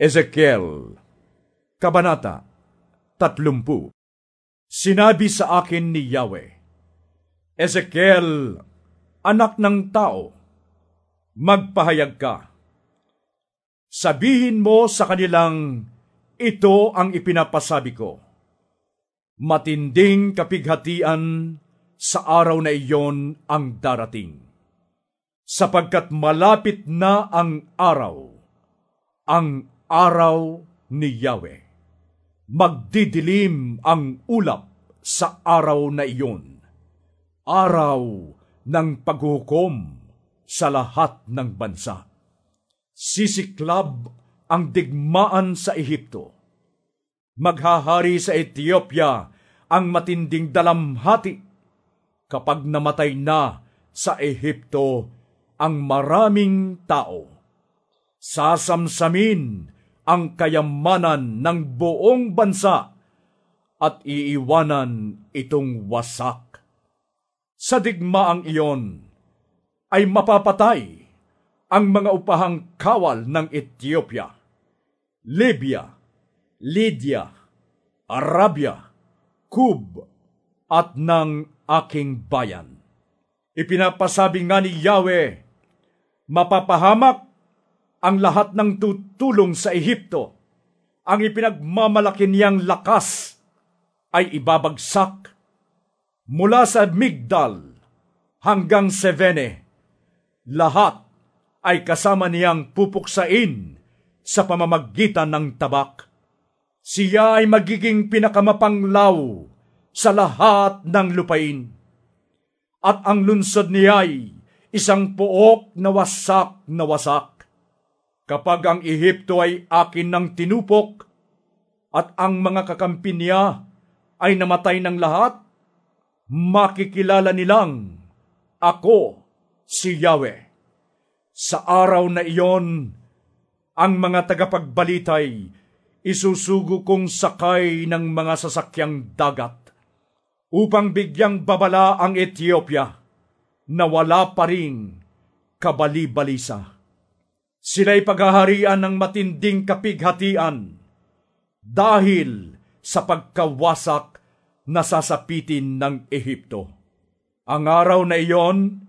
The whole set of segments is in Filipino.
Ezekiel, Kabanata 30 Sinabi sa akin ni Yahweh, Ezekiel, anak ng tao, magpahayag ka. Sabihin mo sa kanilang, ito ang ipinapasabi ko. Matinding kapighatian sa araw na iyon ang darating. Sapagkat malapit na ang araw, ang araw ni Yahweh. Magdidilim ang ulap sa araw na iyon. Araw ng paghukom sa lahat ng bansa. Sisiklab ang digmaan sa Ehipto. Maghahari sa Ethiopia ang matinding dalamhati kapag namatay na sa Ehipto ang maraming tao. Sasamsamin ang kayamanan ng buong bansa at iiwanan itong wasak. Sa digmaang iyon ay mapapatay ang mga upahang kawal ng Ethiopia, Libya, Lydia, Arabia, Kub, at ng aking bayan. Ipinapasabi nga ni Yahweh, mapapahamak ang lahat ng tutulong sa Ehipto, ang ipinagmamalaki niyang lakas ay ibabagsak mula sa Migdal hanggang Sevene. Lahat ay kasama niyang pupuksain sa pamamagitan ng tabak. Siya ay magiging pinakamapanglaw sa lahat ng lupain. At ang lunsod niya ay isang puok na wasak na wasak kapag ang Ehipto ay akin ng tinupok at ang mga kakampi niya ay namatay ng lahat, makikilala nilang ako si Yahweh. Sa araw na iyon, ang mga tagapagbalitay isusugo kong sakay ng mga sasakyang dagat upang bigyang babala ang Ethiopia na wala pa ring kabali-balisa Sila'y paghaharian ng matinding kapighatian dahil sa pagkawasak na sasapitin ng Ehipto. Ang araw na iyon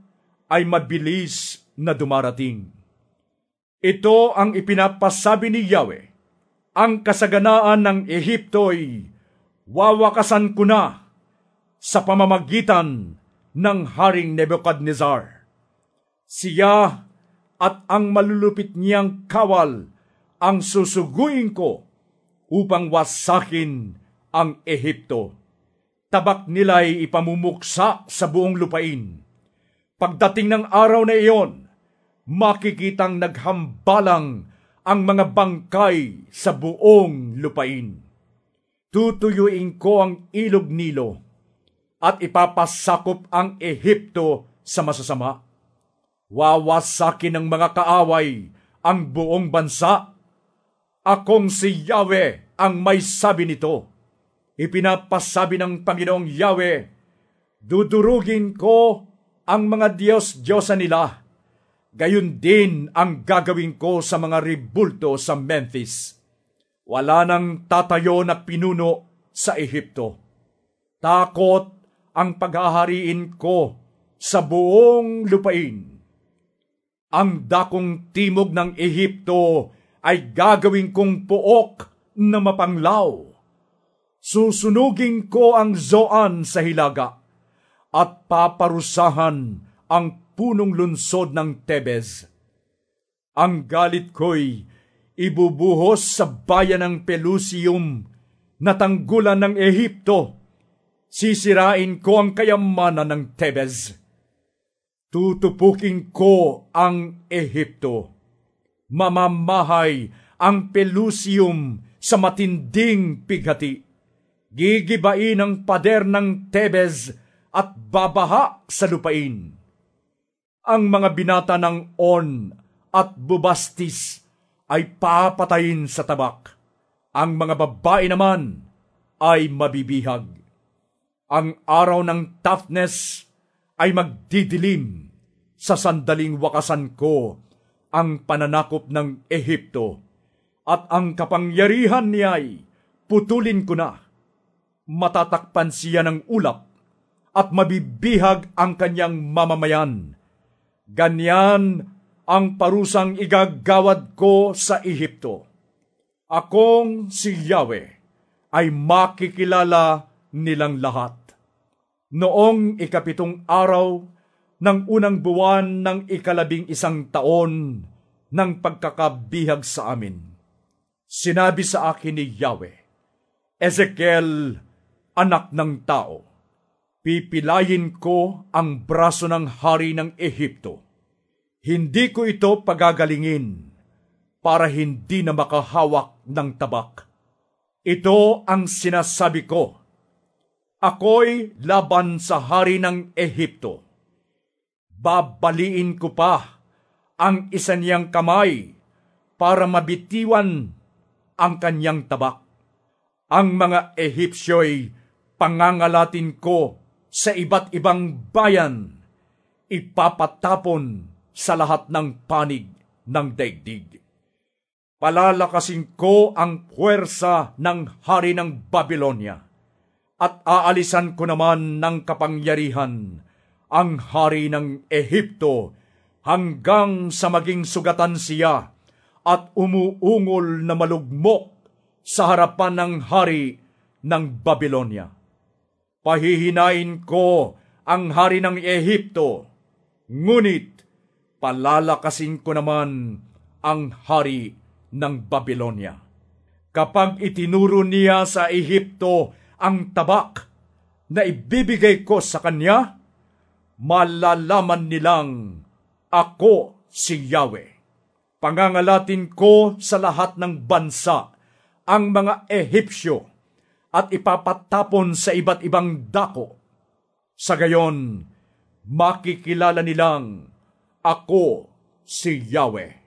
ay mabilis na dumarating. Ito ang ipinapasabi ni Yahweh. Ang kasaganaan ng Ehipto'y wawakasan ko na sa pamamagitan ng Haring Nebuchadnezzar. Siya at ang malulupit niyang kawal ang susuguin ko upang wasakin ang Ehipto. Tabak nila'y ipamumuksa sa buong lupain. Pagdating ng araw na iyon, makikitang naghambalang ang mga bangkay sa buong lupain. Tutuyuin ko ang ilog Nilo at ipapasakop ang Ehipto sa masasama Wawasakin ng mga kaaway ang buong bansa. Akong si Yahweh ang may sabi nito. Ipinapasabi ng Panginoong Yahweh, dudurugin ko ang mga Diyos-Diyosa nila. Gayon din ang gagawin ko sa mga ribulto sa Memphis. Wala nang tatayo na pinuno sa Ehipto. Takot ang paghahariin ko sa buong lupain ang dakong timog ng Ehipto ay gagawin kong puok na mapanglaw. Susunugin ko ang Zoan sa hilaga at paparusahan ang punong lunsod ng Tebes. Ang galit ko'y ibubuhos sa bayan ng Pelusium na tanggulan ng Ehipto. Sisirain ko ang kayamanan ng Tebes Tutupukin ko ang Ehipto. Mamamahay ang Pelusium sa matinding pighati. Gigibain ang pader ng Tebes at babaha sa lupain. Ang mga binata ng On at Bubastis ay papatayin sa tabak. Ang mga babae naman ay mabibihag. Ang araw ng toughness ay magdidilim sa sandaling wakasan ko ang pananakop ng Ehipto at ang kapangyarihan niya'y putulin ko na. Matatakpan siya ng ulap at mabibihag ang kanyang mamamayan. Ganyan ang parusang igagawad ko sa Ehipto. Akong si Yahweh ay makikilala nilang lahat. Noong ikapitong araw ng unang buwan ng ikalabing isang taon ng pagkakabihag sa amin, sinabi sa akin ni Yahweh, Ezekiel, anak ng tao, pipilayin ko ang braso ng hari ng Ehipto. Hindi ko ito pagagalingin para hindi na makahawak ng tabak. Ito ang sinasabi ko. Ako'y laban sa hari ng Ehipto. Babaliin ko pa ang isa niyang kamay para mabitiwan ang kanyang tabak. Ang mga Ehipsyo'y pangangalatin ko sa iba't ibang bayan. Ipapatapon sa lahat ng panig ng daigdig. Palalakasin ko ang puwersa ng hari ng Babylonia at aalisan ko naman ng kapangyarihan ang hari ng Ehipto hanggang sa maging sugatan siya at umuungol na malugmok sa harapan ng hari ng Babylonia. Pahihinain ko ang hari ng Ehipto, ngunit palalakasin ko naman ang hari ng Babylonia. Kapag itinuro niya sa Ehipto ang tabak na ibibigay ko sa kanya, malalaman nilang ako si Yahweh. Pangangalatin ko sa lahat ng bansa ang mga Ehipsyo at ipapatapon sa iba't ibang dako. Sa gayon, makikilala nilang ako si Yahweh.